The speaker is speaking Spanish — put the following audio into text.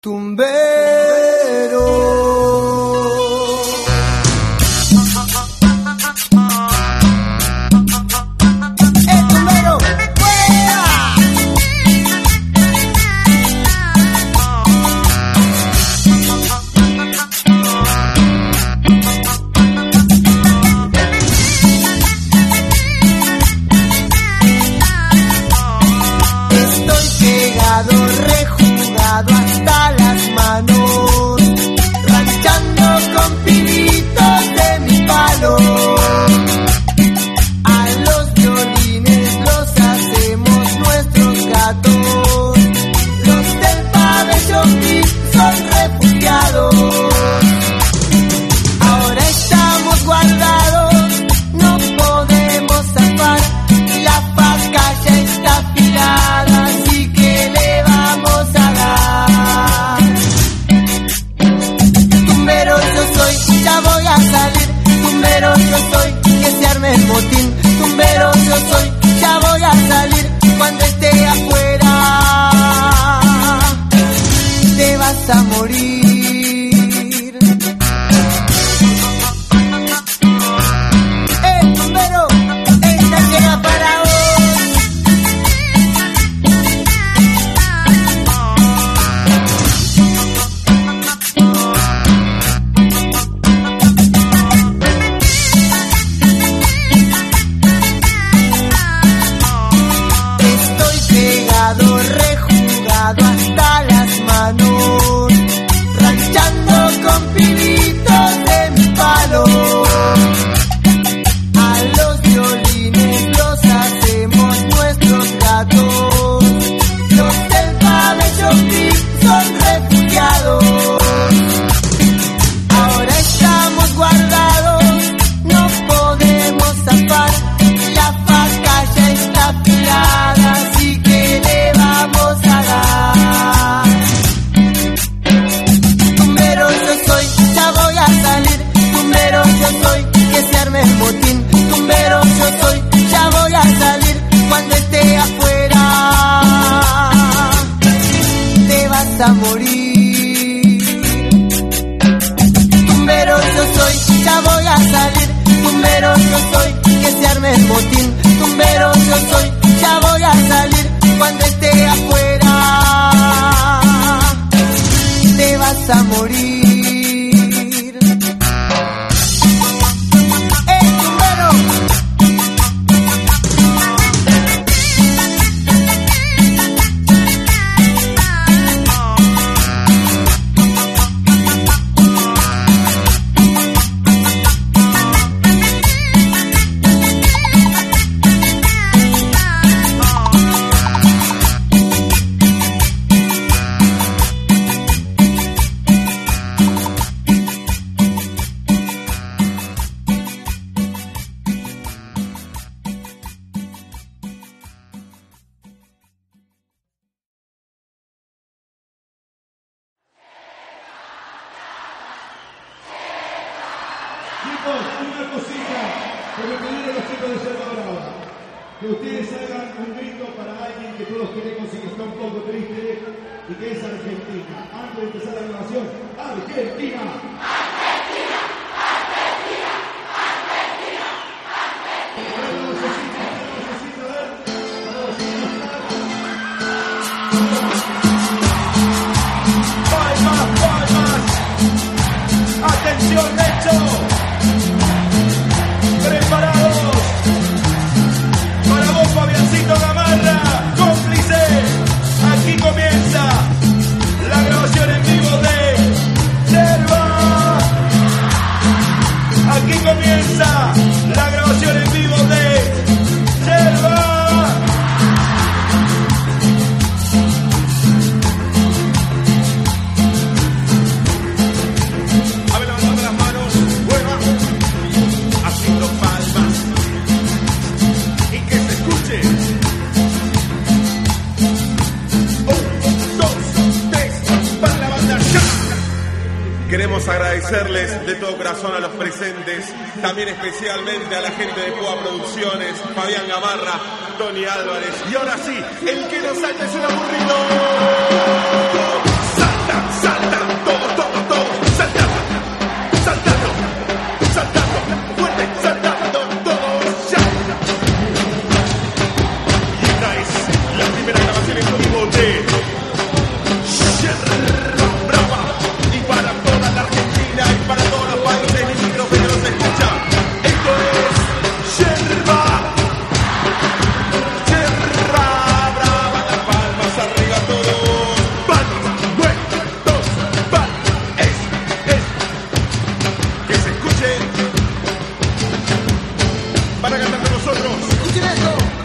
Y para cantar con nosotros. Escuchen esto.